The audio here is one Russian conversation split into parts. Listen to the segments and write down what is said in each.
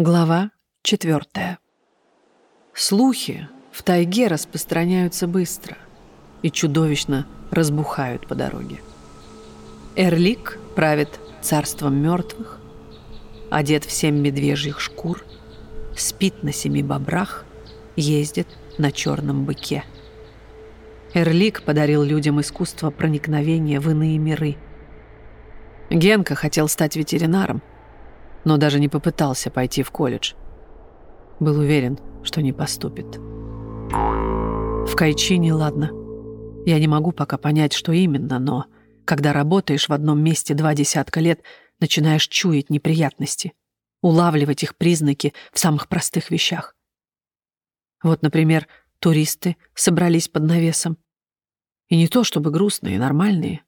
Глава четвертая. Слухи в тайге распространяются быстро и чудовищно разбухают по дороге. Эрлик правит царством мертвых, одет в семь медвежьих шкур, спит на семи бобрах, ездит на черном быке. Эрлик подарил людям искусство проникновения в иные миры. Генка хотел стать ветеринаром, но даже не попытался пойти в колледж. Был уверен, что не поступит. В Кайчине ладно. Я не могу пока понять, что именно, но когда работаешь в одном месте два десятка лет, начинаешь чуять неприятности, улавливать их признаки в самых простых вещах. Вот, например, туристы собрались под навесом. И не то чтобы грустные, нормальные,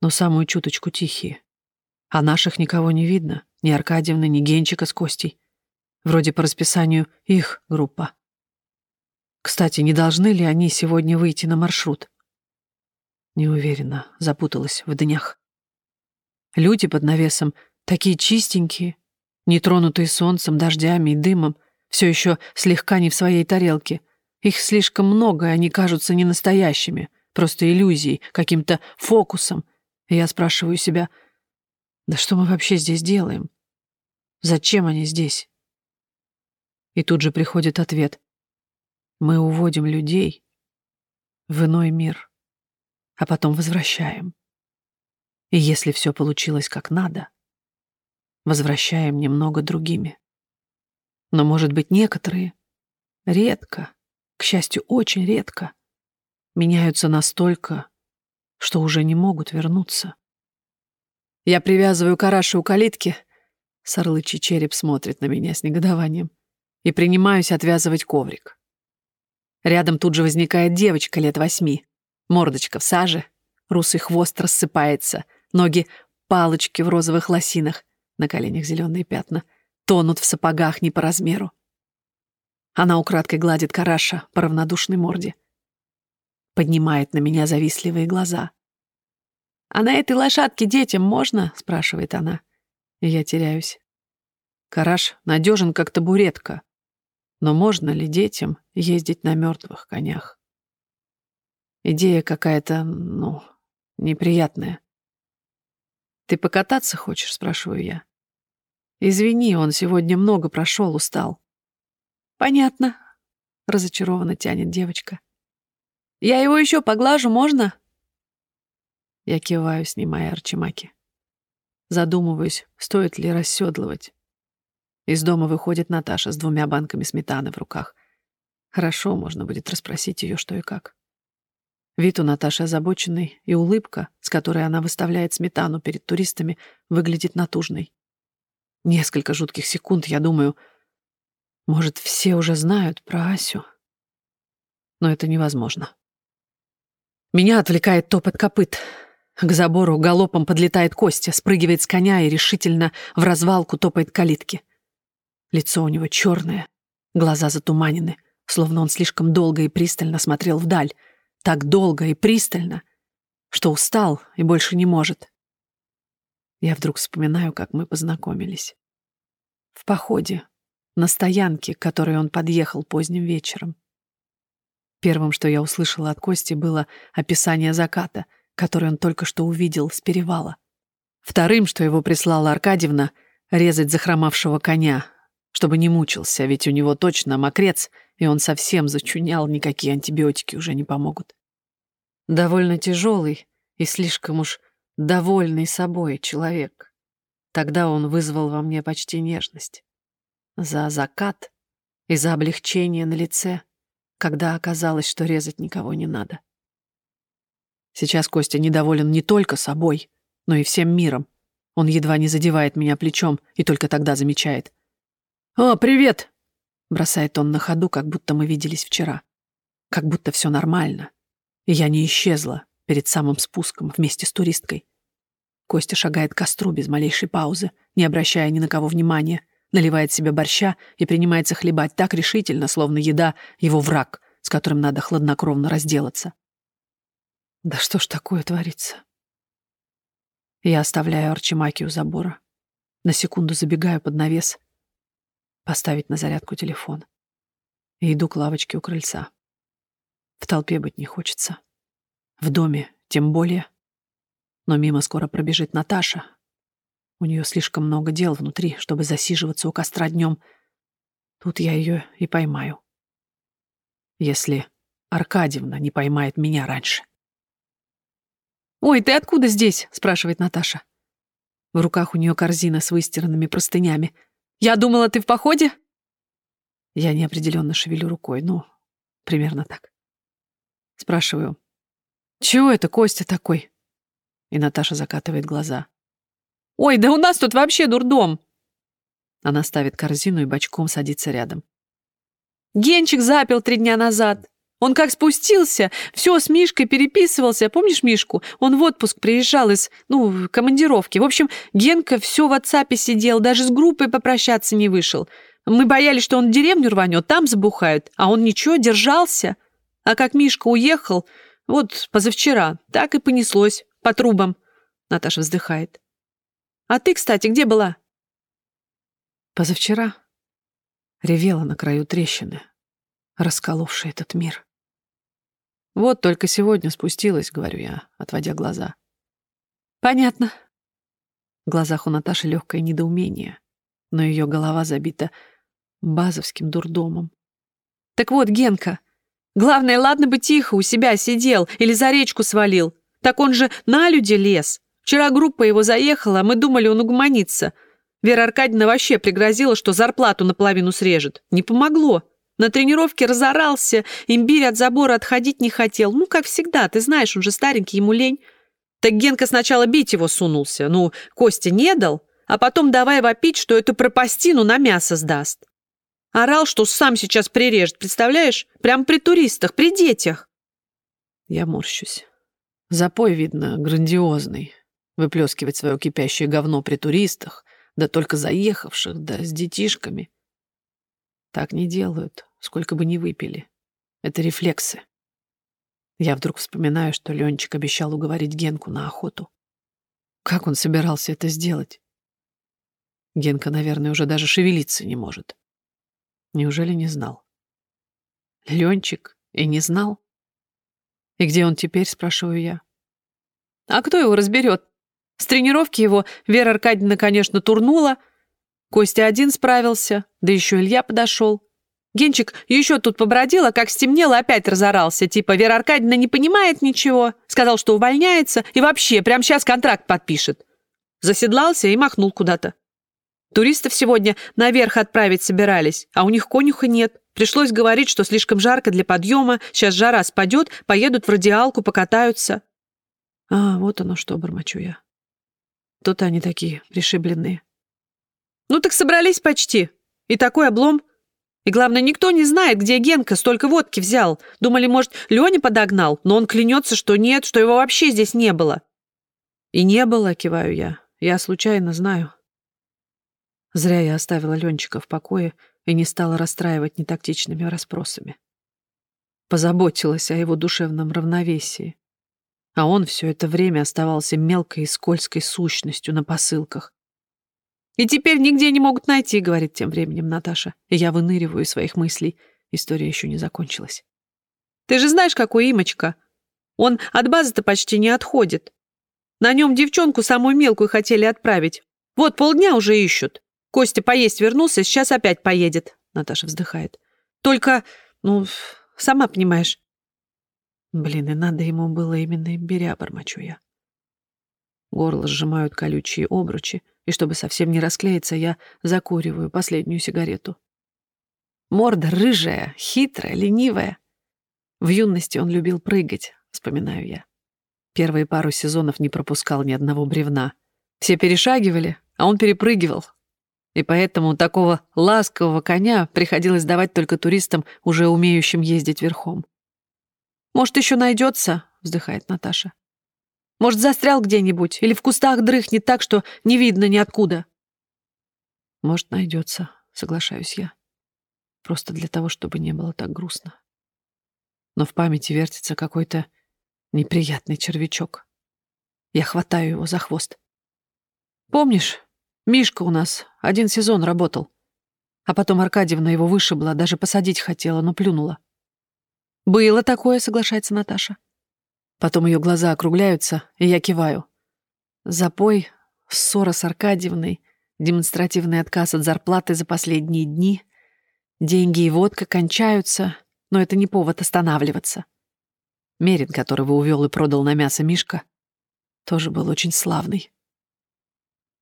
но самую чуточку тихие. А наших никого не видно. Ни Аркадьевны, ни Генчика с Костей. Вроде по расписанию их группа. Кстати, не должны ли они сегодня выйти на маршрут? Не уверена, запуталась в днях. Люди под навесом такие чистенькие, нетронутые солнцем, дождями и дымом, все еще слегка не в своей тарелке. Их слишком много, и они кажутся не настоящими, просто иллюзией, каким-то фокусом. И я спрашиваю себя — да что мы вообще здесь делаем? Зачем они здесь? И тут же приходит ответ. Мы уводим людей в иной мир, а потом возвращаем. И если все получилось как надо, возвращаем немного другими. Но, может быть, некоторые редко, к счастью, очень редко, меняются настолько, что уже не могут вернуться. Я привязываю караши у калитки. Сарлычий череп смотрит на меня с негодованием. И принимаюсь отвязывать коврик. Рядом тут же возникает девочка лет восьми. Мордочка в саже, русый хвост рассыпается, ноги — палочки в розовых лосинах, на коленях зеленые пятна, тонут в сапогах не по размеру. Она украдкой гладит караша по равнодушной морде. Поднимает на меня завистливые глаза. «А на этой лошадке детям можно?» — спрашивает она. И я теряюсь. Караш надежен, как табуретка. Но можно ли детям ездить на мертвых конях? Идея какая-то, ну, неприятная. «Ты покататься хочешь?» — спрашиваю я. «Извини, он сегодня много прошел, устал». «Понятно», — разочарованно тянет девочка. «Я его еще поглажу, можно?» Я киваю, снимая арчимаки. Задумываюсь, стоит ли расседлывать. Из дома выходит Наташа с двумя банками сметаны в руках. Хорошо, можно будет расспросить ее, что и как. Вид у Наташи озабоченный, и улыбка, с которой она выставляет сметану перед туристами, выглядит натужной. Несколько жутких секунд я думаю, может, все уже знают про Асю? Но это невозможно. Меня отвлекает топот копыт — к забору галопом подлетает Костя, спрыгивает с коня и решительно в развалку топает калитки. Лицо у него черное, глаза затуманены, словно он слишком долго и пристально смотрел вдаль. Так долго и пристально, что устал и больше не может. Я вдруг вспоминаю, как мы познакомились. В походе, на стоянке, к которой он подъехал поздним вечером. Первым, что я услышала от Кости, было описание заката — который он только что увидел с перевала. Вторым, что его прислала Аркадьевна, резать захромавшего коня, чтобы не мучился, ведь у него точно мокрец, и он совсем зачунял, никакие антибиотики уже не помогут. Довольно тяжелый и слишком уж довольный собой человек. Тогда он вызвал во мне почти нежность. За закат и за облегчение на лице, когда оказалось, что резать никого не надо. Сейчас Костя недоволен не только собой, но и всем миром. Он едва не задевает меня плечом и только тогда замечает. «О, привет!» — бросает он на ходу, как будто мы виделись вчера. Как будто все нормально. И я не исчезла перед самым спуском вместе с туристкой. Костя шагает к костру без малейшей паузы, не обращая ни на кого внимания, наливает себе борща и принимается хлебать так решительно, словно еда — его враг, с которым надо хладнокровно разделаться. Да что ж такое творится? Я оставляю Арчимаки у забора. На секунду забегаю под навес. поставить на зарядку телефон. И иду к лавочке у крыльца. В толпе быть не хочется. В доме тем более. Но мимо скоро пробежит Наташа. У нее слишком много дел внутри, чтобы засиживаться у костра днем. Тут я ее и поймаю. Если Аркадьевна не поймает меня раньше. «Ой, ты откуда здесь?» — спрашивает Наташа. В руках у нее корзина с выстиранными простынями. «Я думала, ты в походе?» Я неопределенно шевелю рукой. Ну, примерно так. Спрашиваю. «Чего это Костя такой?» И Наташа закатывает глаза. «Ой, да у нас тут вообще дурдом!» Она ставит корзину и бочком садится рядом. «Генчик запил три дня назад. Он как спустился, все с Мишкой переписывался. Помнишь Мишку? Он в отпуск приезжал из, ну, командировки. В общем, Генка все в WhatsApp сидел, даже с группой попрощаться не вышел. Мы боялись, что он в деревню рванет, там забухают. А он ничего, держался. А как Мишка уехал, вот позавчера, так и понеслось по трубам. Наташа вздыхает. А ты, кстати, где была? Позавчера ревела на краю трещины, расколовший этот мир. Вот только сегодня спустилась, говорю я, отводя глаза. Понятно. В глазах у Наташи легкое недоумение, но ее голова забита базовским дурдомом. Так вот, Генка, главное, ладно бы тихо у себя сидел или за речку свалил. Так он же на люди лез. Вчера группа его заехала, а мы думали, он угомонится. Вера Аркадьевна вообще пригрозила, что зарплату наполовину срежет. Не помогло. На тренировке разорался, имбирь от забора отходить не хотел. Ну, как всегда, ты знаешь, он же старенький, ему лень. Так Генка сначала бить его сунулся. Ну, Костя не дал, а потом давай вопить, что эту пропастину на мясо сдаст. Орал, что сам сейчас прирежет, представляешь? Прям при туристах, при детях. Я морщусь. Запой, видно, грандиозный. Выплескивать свое кипящее говно при туристах, да только заехавших, да с детишками. Так не делают сколько бы ни выпили. Это рефлексы. Я вдруг вспоминаю, что Ленчик обещал уговорить Генку на охоту. Как он собирался это сделать? Генка, наверное, уже даже шевелиться не может. Неужели не знал? Ленчик и не знал? И где он теперь, спрашиваю я. А кто его разберет? С тренировки его Вера Аркадьевна, конечно, турнула. Костя один справился, да еще Илья подошел. Генчик еще тут побродил, а как стемнело, опять разорался. Типа, Вера Аркадьевна не понимает ничего. Сказал, что увольняется и вообще прямо сейчас контракт подпишет. Заседлался и махнул куда-то. Туристов сегодня наверх отправить собирались, а у них конюха нет. Пришлось говорить, что слишком жарко для подъема, сейчас жара спадет, поедут в радиалку, покатаются. А, вот оно что, бормочу я. Тут они такие, пришибленные. Ну так собрались почти. И такой облом. И главное, никто не знает, где Генка столько водки взял. Думали, может, Леня подогнал, но он клянется, что нет, что его вообще здесь не было. И не было, киваю я. Я случайно знаю. Зря я оставила Ленчика в покое и не стала расстраивать нетактичными расспросами. Позаботилась о его душевном равновесии. А он все это время оставался мелкой и скользкой сущностью на посылках, и теперь нигде не могут найти, говорит тем временем Наташа. Я выныриваю из своих мыслей. История еще не закончилась. Ты же знаешь, какой имочка. Он от базы-то почти не отходит. На нем девчонку самую мелкую хотели отправить. Вот полдня уже ищут. Костя поесть вернулся, сейчас опять поедет. Наташа вздыхает. Только, ну, сама понимаешь. Блин, и надо ему было именно имбиря, бормочу я. Горло сжимают колючие обручи, и чтобы совсем не расклеиться, я закуриваю последнюю сигарету. Морда рыжая, хитрая, ленивая. В юности он любил прыгать, вспоминаю я. Первые пару сезонов не пропускал ни одного бревна. Все перешагивали, а он перепрыгивал. И поэтому такого ласкового коня приходилось давать только туристам, уже умеющим ездить верхом. «Может, еще найдется?» — вздыхает Наташа. Может, застрял где-нибудь или в кустах дрыхнет так, что не видно ниоткуда. Может, найдется, соглашаюсь я. Просто для того, чтобы не было так грустно. Но в памяти вертится какой-то неприятный червячок. Я хватаю его за хвост. Помнишь, Мишка у нас один сезон работал. А потом Аркадьевна его вышибла, даже посадить хотела, но плюнула. «Было такое», — соглашается Наташа. Потом ее глаза округляются, и я киваю. Запой, ссора с Аркадьевной, демонстративный отказ от зарплаты за последние дни, деньги и водка кончаются, но это не повод останавливаться. Мерин, которого увел и продал на мясо Мишка, тоже был очень славный.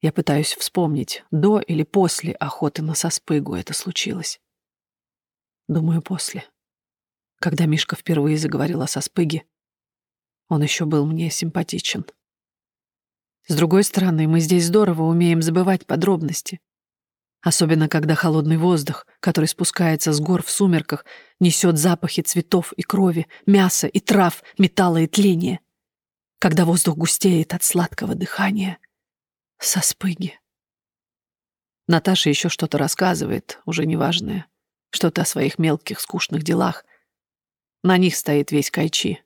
Я пытаюсь вспомнить, до или после охоты на соспыгу это случилось. Думаю, после. Когда Мишка впервые заговорил о соспыге, он еще был мне симпатичен. С другой стороны, мы здесь здорово умеем забывать подробности. Особенно, когда холодный воздух, который спускается с гор в сумерках, несет запахи цветов и крови, мяса и трав, металла и тления. Когда воздух густеет от сладкого дыхания — со спыги. Наташа еще что-то рассказывает, уже неважное. Что-то о своих мелких, скучных делах. На них стоит весь Кайчи.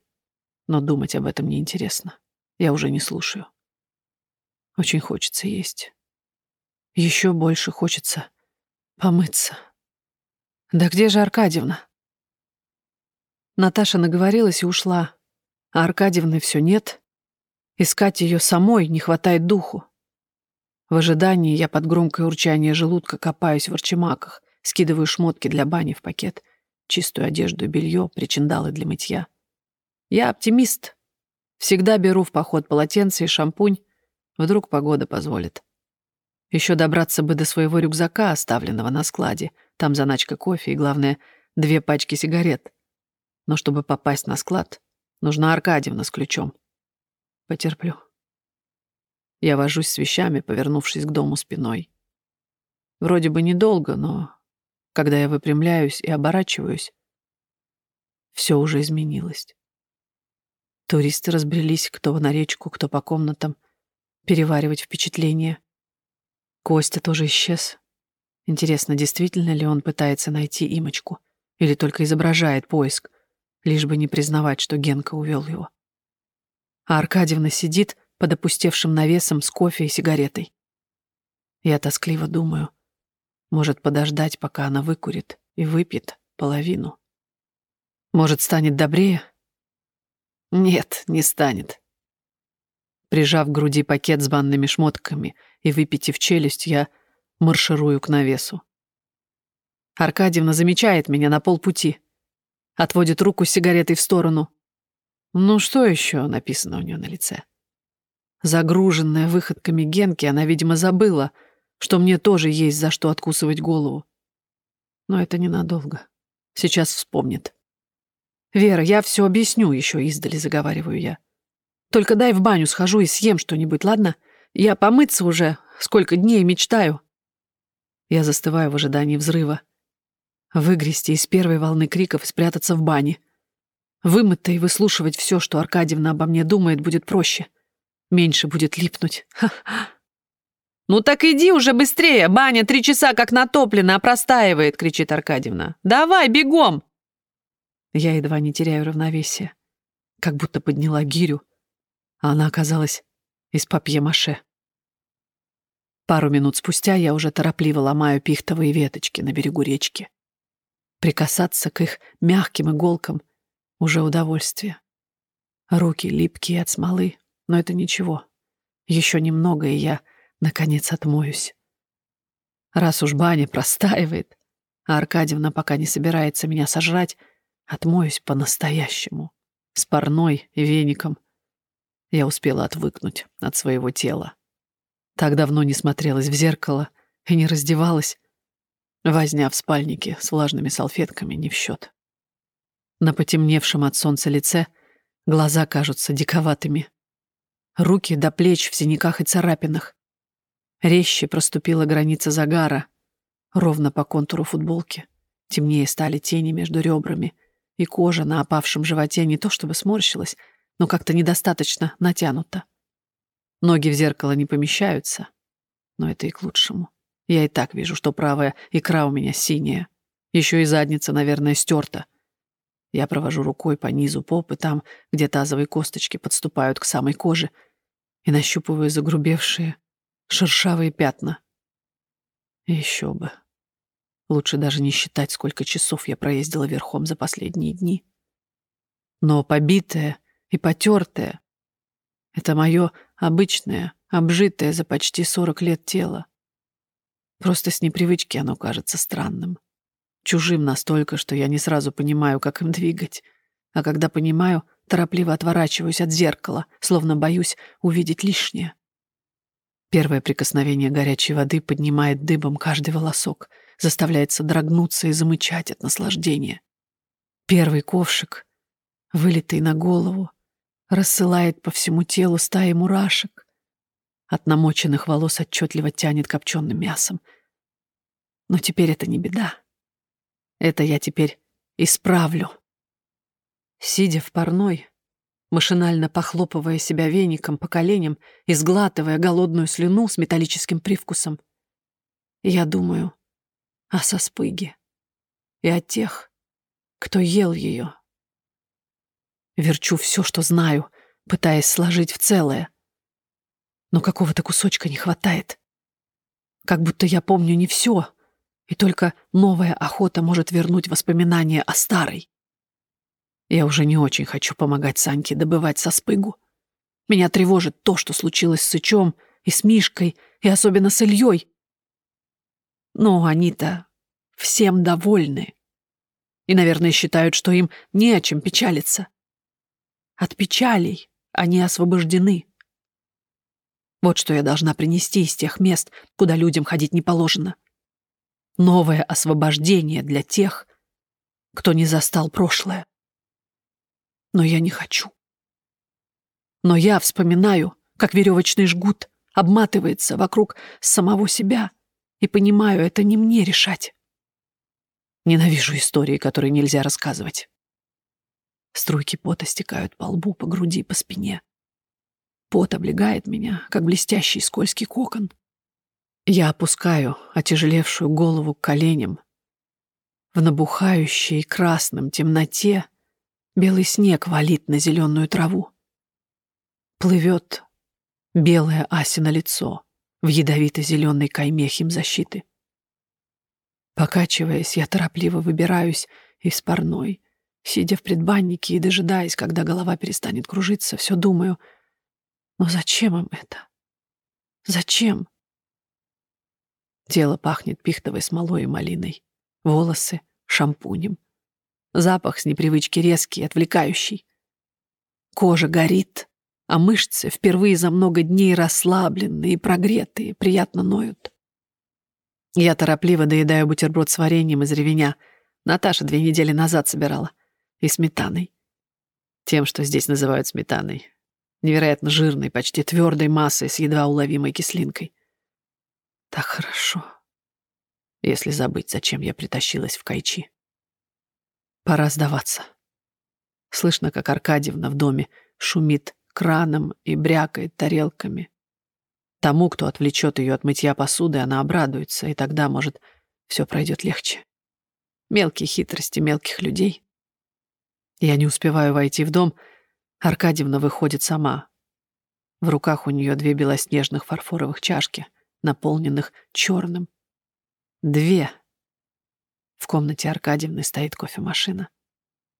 Но думать об этом неинтересно. Я уже не слушаю. Очень хочется есть. Еще больше хочется помыться. Да где же Аркадьевна? Наташа наговорилась и ушла. А Аркадьевны все нет. Искать ее самой не хватает духу. В ожидании я под громкое урчание желудка копаюсь в арчимаках, скидываю шмотки для бани в пакет, чистую одежду и белье, причиндалы для мытья. Я оптимист. Всегда беру в поход полотенце и шампунь. Вдруг погода позволит. Еще добраться бы до своего рюкзака, оставленного на складе. Там заначка кофе и, главное, две пачки сигарет. Но чтобы попасть на склад, нужна Аркадьевна с ключом. Потерплю. Я вожусь с вещами, повернувшись к дому спиной. Вроде бы недолго, но когда я выпрямляюсь и оборачиваюсь, все уже изменилось. Туристы разбрелись кто на речку, кто по комнатам, переваривать впечатления. Костя тоже исчез. Интересно, действительно ли он пытается найти имочку или только изображает поиск, лишь бы не признавать, что Генка увел его. А Аркадьевна сидит, под опустевшим навесом с кофе и сигаретой. Я тоскливо думаю, может подождать, пока она выкурит и выпьет половину. Может, станет добрее? Нет, не станет. Прижав к груди пакет с банными шмотками и выпитив челюсть, я марширую к навесу. Аркадьевна замечает меня на полпути. Отводит руку с сигаретой в сторону. «Ну что еще?» — написано у нее на лице. Загруженная выходками Генки, она, видимо, забыла, что мне тоже есть за что откусывать голову. Но это ненадолго. Сейчас вспомнит. «Вера, я все объясню еще издали», — заговариваю я. «Только дай в баню схожу и съем что-нибудь, ладно? Я помыться уже сколько дней мечтаю». Я застываю в ожидании взрыва. Выгрести из первой волны криков и спрятаться в бане. Вымыться и выслушивать все, что Аркадьевна обо мне думает, будет проще меньше будет липнуть. «Ну так иди уже быстрее! Баня три часа как натоплена, а простаивает!» — кричит Аркадьевна. «Давай, бегом!» Я едва не теряю равновесие. Как будто подняла гирю, а она оказалась из папье-маше. Пару минут спустя я уже торопливо ломаю пихтовые веточки на берегу речки. Прикасаться к их мягким иголкам — уже удовольствие. Руки липкие от смолы, но это ничего. Еще немного, и я, наконец, отмоюсь. Раз уж баня простаивает, а Аркадьевна пока не собирается меня сожрать, отмоюсь по-настоящему. С парной и веником. Я успела отвыкнуть от своего тела. Так давно не смотрелась в зеркало и не раздевалась. Возня в спальнике с влажными салфетками не в счет. На потемневшем от солнца лице глаза кажутся диковатыми. Руки до плеч в синяках и царапинах. Резче проступила граница загара, ровно по контуру футболки. Темнее стали тени между ребрами, и кожа на опавшем животе не то чтобы сморщилась, но как-то недостаточно натянута. Ноги в зеркало не помещаются, но это и к лучшему. Я и так вижу, что правая икра у меня синяя. Еще и задница, наверное, стерта. Я провожу рукой по низу попы, там, где тазовые косточки подступают к самой коже, и нащупываю загрубевшие, шершавые пятна. Еще бы. Лучше даже не считать, сколько часов я проездила верхом за последние дни. Но побитое и потертое — это мое обычное, обжитое за почти сорок лет тело. Просто с непривычки оно кажется странным. Чужим настолько, что я не сразу понимаю, как им двигать. А когда понимаю, торопливо отворачиваюсь от зеркала, словно боюсь увидеть лишнее. Первое прикосновение горячей воды поднимает дыбом каждый волосок, заставляет содрогнуться и замычать от наслаждения. Первый ковшик, вылитый на голову, рассылает по всему телу стаи мурашек. От намоченных волос отчетливо тянет копченым мясом. Но теперь это не беда. Это я теперь исправлю. Сидя в парной, машинально похлопывая себя веником по коленям и сглатывая голодную слюну с металлическим привкусом, я думаю о соспыге и о тех, кто ел ее. Верчу все, что знаю, пытаясь сложить в целое. Но какого-то кусочка не хватает. Как будто я помню не все, и только новая охота может вернуть воспоминания о старой. Я уже не очень хочу помогать Саньке добывать соспыгу. Меня тревожит то, что случилось с Сычом и с Мишкой, и особенно с Ильей. Но они-то всем довольны. И, наверное, считают, что им не о чем печалиться. От печалей они освобождены. Вот что я должна принести из тех мест, куда людям ходить не положено новое освобождение для тех, кто не застал прошлое. Но я не хочу. Но я вспоминаю, как веревочный жгут обматывается вокруг самого себя, и понимаю, это не мне решать. Ненавижу истории, которые нельзя рассказывать. Струйки пота стекают по лбу, по груди, по спине. Пот облегает меня, как блестящий скользкий кокон. Я опускаю отяжелевшую голову к коленям. В набухающей красном темноте белый снег валит на зеленую траву. Плывет белое асино лицо в ядовито-зеленой кайме химзащиты. Покачиваясь, я торопливо выбираюсь из парной. Сидя в предбаннике и дожидаясь, когда голова перестанет кружиться, все думаю, но зачем им это? Зачем? Тело пахнет пихтовой смолой и малиной. Волосы — шампунем. Запах с непривычки резкий, отвлекающий. Кожа горит, а мышцы впервые за много дней расслабленные и прогретые, приятно ноют. Я торопливо доедаю бутерброд с вареньем из ревеня. Наташа две недели назад собирала. И сметаной. Тем, что здесь называют сметаной. Невероятно жирной, почти твердой массой с едва уловимой кислинкой. Так хорошо, если забыть, зачем я притащилась в Кайчи. Пора сдаваться. Слышно, как Аркадьевна в доме шумит краном и брякает тарелками. Тому, кто отвлечет ее от мытья посуды, она обрадуется, и тогда, может, все пройдет легче. Мелкие хитрости мелких людей. Я не успеваю войти в дом. Аркадьевна выходит сама. В руках у нее две белоснежных фарфоровых чашки наполненных черным. Две. В комнате Аркадьевны стоит кофемашина.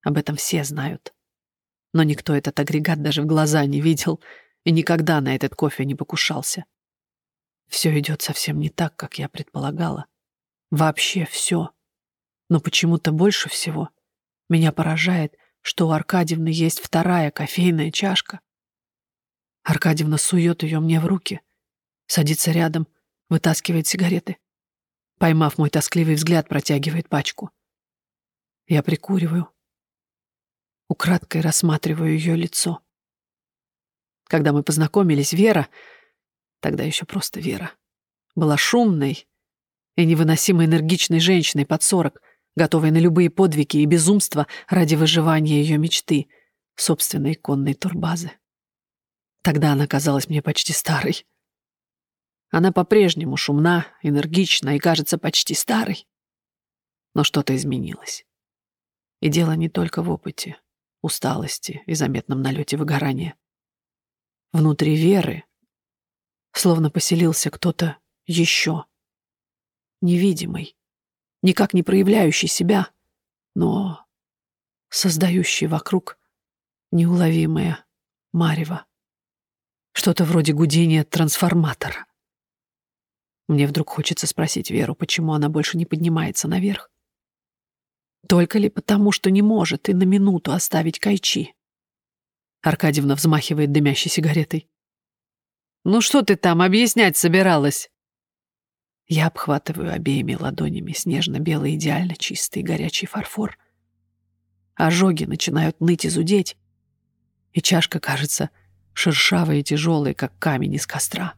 Об этом все знают. Но никто этот агрегат даже в глаза не видел и никогда на этот кофе не покушался. Все идет совсем не так, как я предполагала. Вообще все. Но почему-то больше всего меня поражает, что у Аркадьевны есть вторая кофейная чашка. Аркадьевна сует ее мне в руки, садится рядом вытаскивает сигареты. Поймав мой тоскливый взгляд, протягивает пачку. Я прикуриваю. Украдкой рассматриваю ее лицо. Когда мы познакомились, Вера, тогда еще просто Вера, была шумной и невыносимо энергичной женщиной под сорок, готовой на любые подвиги и безумства ради выживания ее мечты, собственной конной турбазы. Тогда она казалась мне почти старой. Она по-прежнему шумна, энергична и кажется почти старой. Но что-то изменилось. И дело не только в опыте, усталости и заметном налете выгорания. Внутри Веры словно поселился кто-то еще, невидимый, никак не проявляющий себя, но создающий вокруг неуловимое марево. Что-то вроде гудения трансформатора. Мне вдруг хочется спросить Веру, почему она больше не поднимается наверх. Только ли потому, что не может и на минуту оставить Кайчи? Аркадьевна взмахивает дымящей сигаретой. «Ну что ты там объяснять собиралась?» Я обхватываю обеими ладонями снежно-белый идеально чистый горячий фарфор. Ожоги начинают ныть и зудеть, и чашка кажется шершавой и тяжелой, как камень из костра.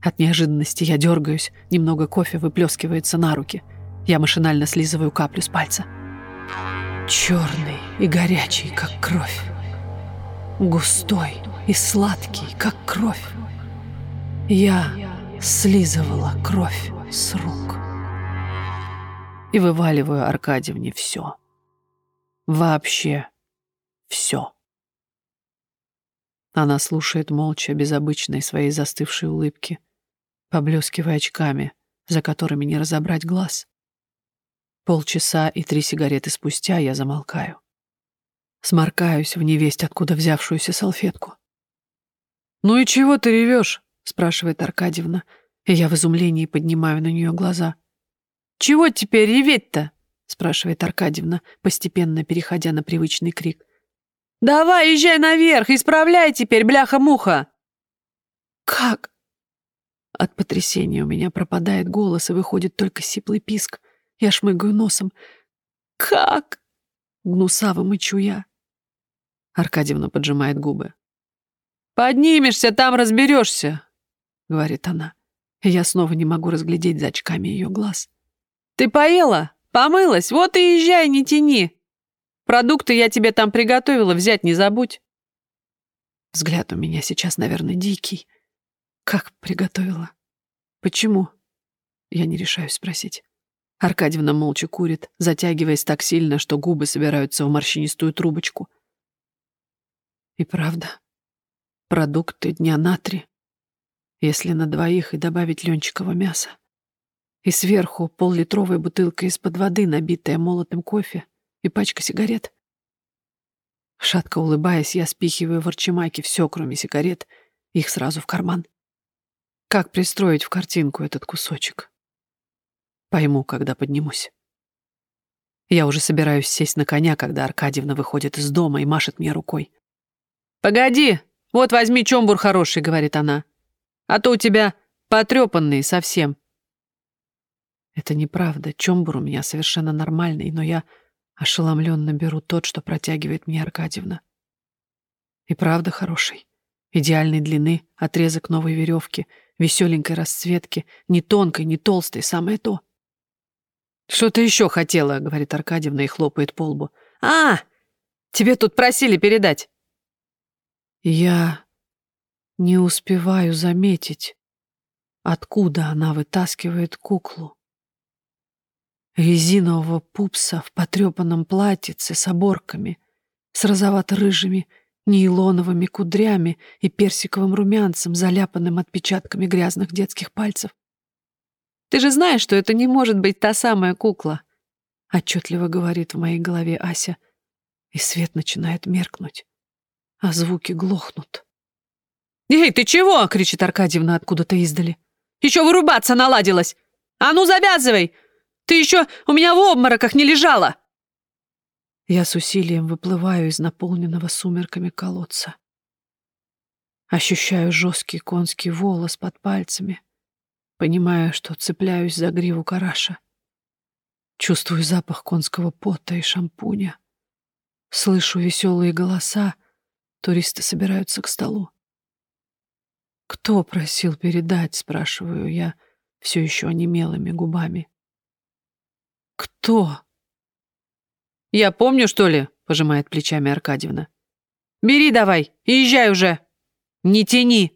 От неожиданности я дергаюсь, немного кофе выплескивается на руки. Я машинально слизываю каплю с пальца. Черный и горячий, как кровь. Густой и сладкий, как кровь. Я слизывала кровь с рук. И вываливаю Аркадьевне все. Вообще все. Она слушает молча, без обычной своей застывшей улыбки, поблескивая очками, за которыми не разобрать глаз. Полчаса и три сигареты спустя я замолкаю. Сморкаюсь в невесть, откуда взявшуюся салфетку. «Ну и чего ты ревешь?» — спрашивает Аркадьевна, и я в изумлении поднимаю на нее глаза. «Чего теперь реветь-то?» — спрашивает Аркадьевна, постепенно переходя на привычный крик. «Давай, езжай наверх, исправляй теперь, бляха-муха!» «Как?» От потрясения у меня пропадает голос, и выходит только сиплый писк. Я шмыгаю носом. «Как?» Гнусаво мычу я. Аркадьевна поджимает губы. «Поднимешься, там разберешься», — говорит она. Я снова не могу разглядеть за очками ее глаз. «Ты поела? Помылась? Вот и езжай, не тяни. Продукты я тебе там приготовила, взять не забудь». Взгляд у меня сейчас, наверное, дикий. Как приготовила? Почему? Я не решаюсь спросить. Аркадьевна молча курит, затягиваясь так сильно, что губы собираются в морщинистую трубочку. И правда, продукты дня на три, если на двоих и добавить ленчикового мяса. И сверху поллитровая бутылка из-под воды, набитая молотым кофе, и пачка сигарет. Шатко улыбаясь, я спихиваю в арчимайке все, кроме сигарет, их сразу в карман. Как пристроить в картинку этот кусочек? Пойму, когда поднимусь. Я уже собираюсь сесть на коня, когда Аркадьевна выходит из дома и машет мне рукой. «Погоди, вот возьми чомбур хороший», — говорит она. «А то у тебя потрепанный совсем». Это неправда, чомбур у меня совершенно нормальный, но я ошеломленно беру тот, что протягивает мне Аркадьевна. И правда хороший. Идеальной длины, отрезок новой веревки, веселенькой расцветки, не тонкой, не толстой, самое то. «Что ты еще хотела?» — говорит Аркадьевна и хлопает по лбу. «А, тебе тут просили передать». Я не успеваю заметить, откуда она вытаскивает куклу. Резинового пупса в потрепанном платьице с оборками, с розовато-рыжими нейлоновыми кудрями и персиковым румянцем, заляпанным отпечатками грязных детских пальцев. Ты же знаешь, что это не может быть та самая кукла. Отчетливо говорит в моей голове Ася. И свет начинает меркнуть, а звуки глохнут. «Эй, ты чего?» — кричит Аркадьевна откуда-то издали. «Еще вырубаться наладилась! А ну, завязывай! Ты еще у меня в обмороках не лежала!» Я с усилием выплываю из наполненного сумерками колодца. Ощущаю жесткий конский волос под пальцами, Понимаю, что цепляюсь за гриву караша. Чувствую запах конского пота и шампуня. Слышу веселые голоса. Туристы собираются к столу. «Кто просил передать?» — спрашиваю я, все еще онемелыми губами. «Кто?» «Я помню, что ли?» — пожимает плечами Аркадьевна. «Бери давай езжай уже! Не тяни!»